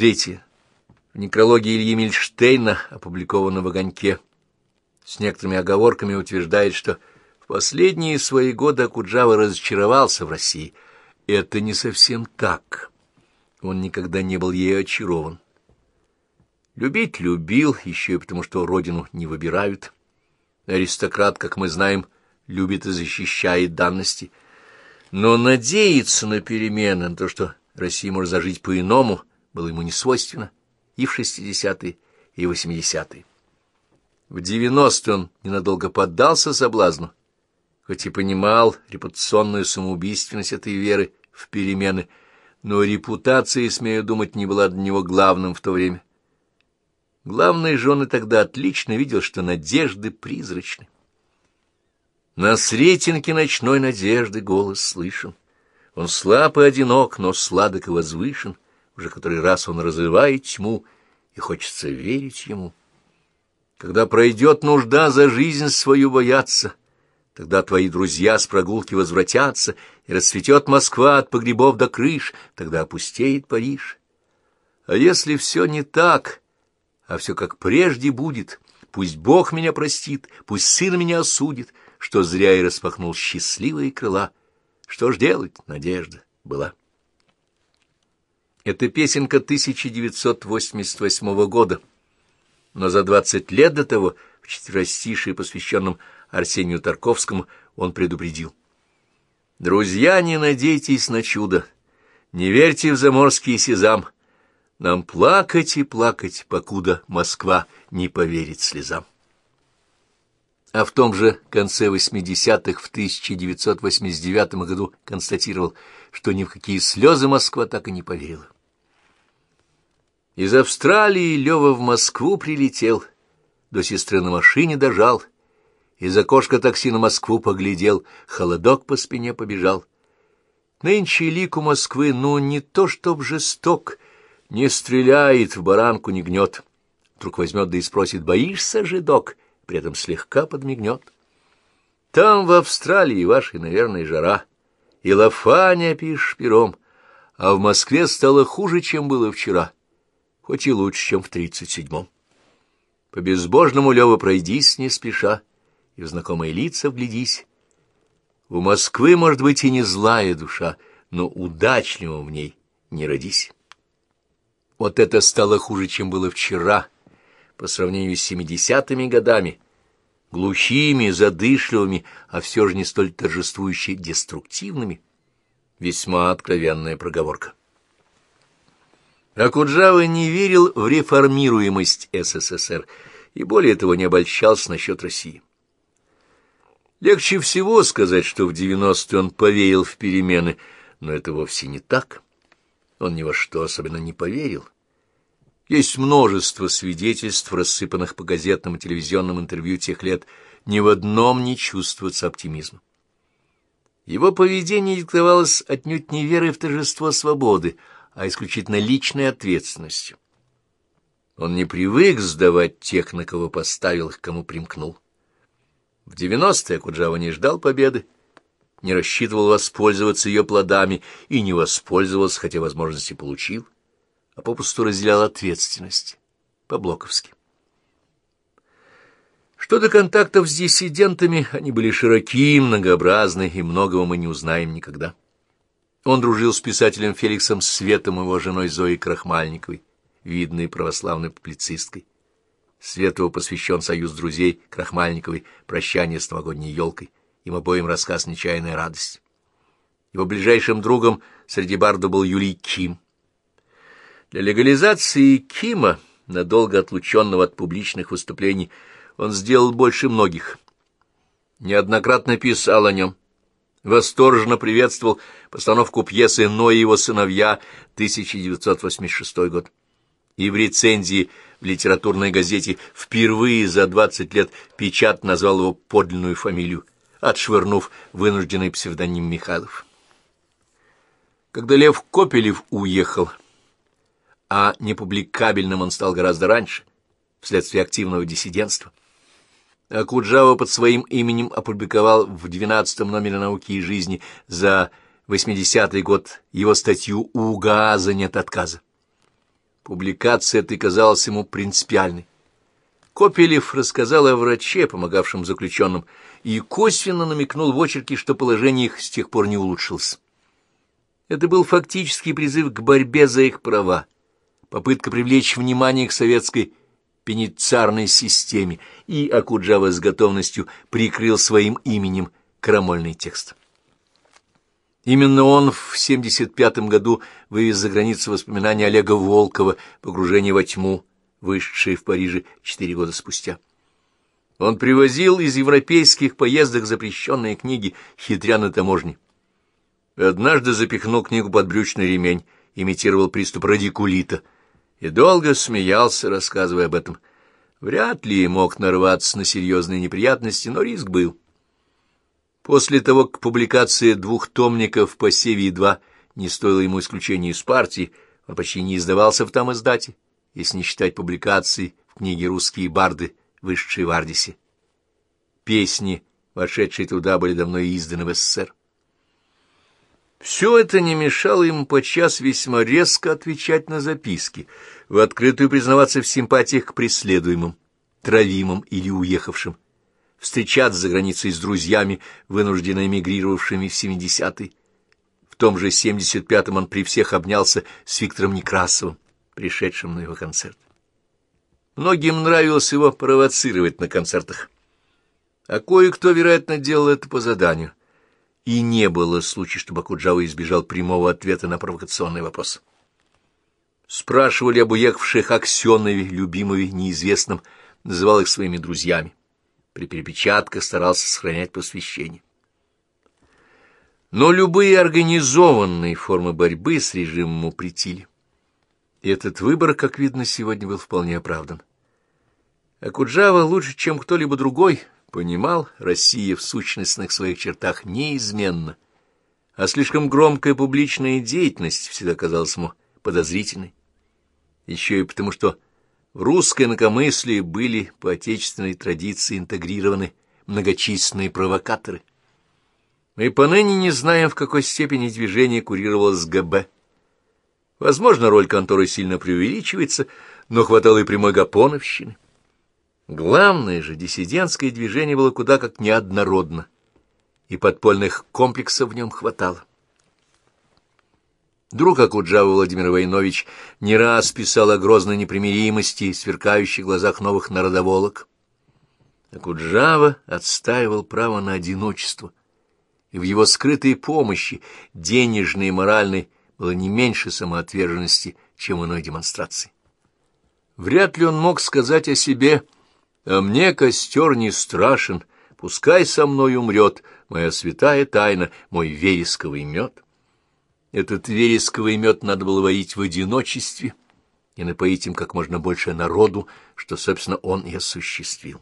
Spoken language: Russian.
Третье. В некрологии Ильи Мильштейна, опубликованном в «Огоньке», с некоторыми оговорками утверждает, что в последние свои годы Акуджава разочаровался в России. Это не совсем так. Он никогда не был ею очарован. Любить любил, еще и потому, что родину не выбирают. Аристократ, как мы знаем, любит и защищает данности. Но надеяться на перемены, на то, что Россия может зажить по-иному, было ему не свойственно и в шестидесятые, и в восьмидесятые. В девяностые он ненадолго поддался соблазну, хоть и понимал репутационную самоубийственность этой веры в перемены, но репутация, смею думать, не была для него главным в то время. Главный же он и тогда отлично видел, что надежды призрачны. На сретенке ночной надежды голос слышен. Он слаб и одинок, но сладок и возвышен. Уже который раз он разрывает тьму, и хочется верить ему. Когда пройдет нужда за жизнь свою бояться, тогда твои друзья с прогулки возвратятся, и расцветет Москва от погребов до крыш, тогда опустеет Париж. А если все не так, а все как прежде будет, пусть Бог меня простит, пусть Сын меня осудит, что зря и распахнул счастливые крыла. Что ж делать, надежда была. Это песенка 1988 года, но за двадцать лет до того, в четверостишии, посвященном Арсению Тарковскому, он предупредил. «Друзья, не надейтесь на чудо, не верьте в заморский сезам, нам плакать и плакать, покуда Москва не поверит слезам» а в том же конце 80-х, в 1989 году, констатировал, что ни в какие слезы Москва так и не поверила. Из Австралии Лева в Москву прилетел, до сестры на машине дожал, из окошка такси на Москву поглядел, холодок по спине побежал. Нынче лику Москвы, ну, не то чтоб жесток, не стреляет, в баранку не гнет. Вдруг возьмет да и спросит, боишься, жидок? при этом слегка подмигнет. Там, в Австралии, вашей, наверное, жара, и лафаня пишешь пером, а в Москве стало хуже, чем было вчера, хоть и лучше, чем в тридцать седьмом. По безбожному, Лёва, пройдись не спеша, и в знакомые лица вглядись. У Москвы, может быть, и не злая душа, но удачливым в ней не родись. Вот это стало хуже, чем было вчера — по сравнению с семидесятыми годами, глухими, задышливыми, а все же не столь торжествующие деструктивными, весьма откровенная проговорка. Акуджава не верил в реформируемость СССР и более того не обольщался насчет России. Легче всего сказать, что в девяностые он поверил в перемены, но это вовсе не так. Он ни во что особенно не поверил. Есть множество свидетельств, рассыпанных по газетным и телевизионным интервью тех лет, ни в одном не чувствуется оптимизма. Его поведение диктовалось отнюдь не верой в торжество свободы, а исключительно личной ответственностью. Он не привык сдавать тех, на кого поставил их, кому примкнул. В девяностые Куджава не ждал победы, не рассчитывал воспользоваться ее плодами и не воспользовался, хотя возможности получил а попросту разделял ответственность, по-блоковски. Что до контактов с диссидентами, они были широки, многообразны, и многого мы не узнаем никогда. Он дружил с писателем Феликсом Светом и его женой Зоей Крахмальниковой, видной православной публицисткой. Светову посвящен союз друзей Крахмальниковой «Прощание с новогодней елкой», им обоим рассказ «Нечаянная радость». Его ближайшим другом среди барда был Юлий Ким. Для легализации Кима, надолго отлученного от публичных выступлений, он сделал больше многих. Неоднократно писал о нем. Восторженно приветствовал постановку пьесы «Но и его сыновья» 1986 год. И в рецензии в литературной газете впервые за 20 лет печат назвал его подлинную фамилию, отшвырнув вынужденный псевдоним Михайлов. Когда Лев Копелев уехал, а непубликабельным он стал гораздо раньше, вследствие активного диссидентства. Акуджава под своим именем опубликовал в 12-м номере «Науки и жизни» за 80-й год его статью «У нет отказа». Публикация этой казалась ему принципиальной. Копелев рассказал о враче, помогавшем заключенным, и косвенно намекнул в очерке, что положение их с тех пор не улучшилось. Это был фактический призыв к борьбе за их права, попытка привлечь внимание к советской пеницарной системе, и Акуджава с готовностью прикрыл своим именем крамольный текст. Именно он в 1975 году вывез за границу воспоминания Олега Волкова «Погружение во тьму», вышедшие в Париже четыре года спустя. Он привозил из европейских поездок запрещенные книги, хитря на таможне. Однажды запихнул книгу под брючный ремень, имитировал приступ радикулита и долго смеялся, рассказывая об этом. Вряд ли мог нарваться на серьезные неприятности, но риск был. После того, как публикация двух томников по Севии-2 не стоила ему исключения из партии, он почти не издавался в там издате, если не считать публикации в книге «Русские барды», вышедшей в Ардисе. Песни, вошедшие туда, были давно изданы в СССР. Все это не мешало ему подчас весьма резко отвечать на записки, в открытую признаваться в симпатиях к преследуемым, травимым или уехавшим, встречаться за границей с друзьями, вынужденно эмигрировавшими в 70-е. В том же 75-м он при всех обнялся с Виктором Некрасовым, пришедшим на его концерт. Многим нравилось его провоцировать на концертах. А кое-кто, вероятно, делал это по заданию. И не было случая, чтобы Акуджава избежал прямого ответа на провокационный вопрос. Спрашивали об уехавших Аксенове, Любимове, неизвестном, называл их своими друзьями при перепечатках старался сохранять посвящение. Но любые организованные формы борьбы с режимом ему претили. И этот выбор, как видно, сегодня был вполне оправдан. Акуджава лучше, чем кто-либо другой, понимал, Россия в сущностных своих чертах неизменна, а слишком громкая публичная деятельность всегда казалась ему подозрительной. Еще и потому, что в русское инакомыслии были по отечественной традиции интегрированы многочисленные провокаторы. Мы поныне не знаем, в какой степени движение курировалось ГБ. Возможно, роль конторы сильно преувеличивается, но хватало и прямой гапоновщины. Главное же, диссидентское движение было куда как неоднородно, и подпольных комплексов в нем хватало. Друг Акуджава Владимир Войнович не раз писал о грозной непримиримости и сверкающих глазах новых народоволок. Акуджава отстаивал право на одиночество, и в его скрытой помощи, денежной и моральной, было не меньше самоотверженности, чем в иной демонстрации. Вряд ли он мог сказать о себе «А мне костер не страшен, пускай со мной умрет моя святая тайна, мой вересковый мед». Этот вересковый мед надо было варить в одиночестве и напоить им как можно больше народу, что, собственно, он и осуществил.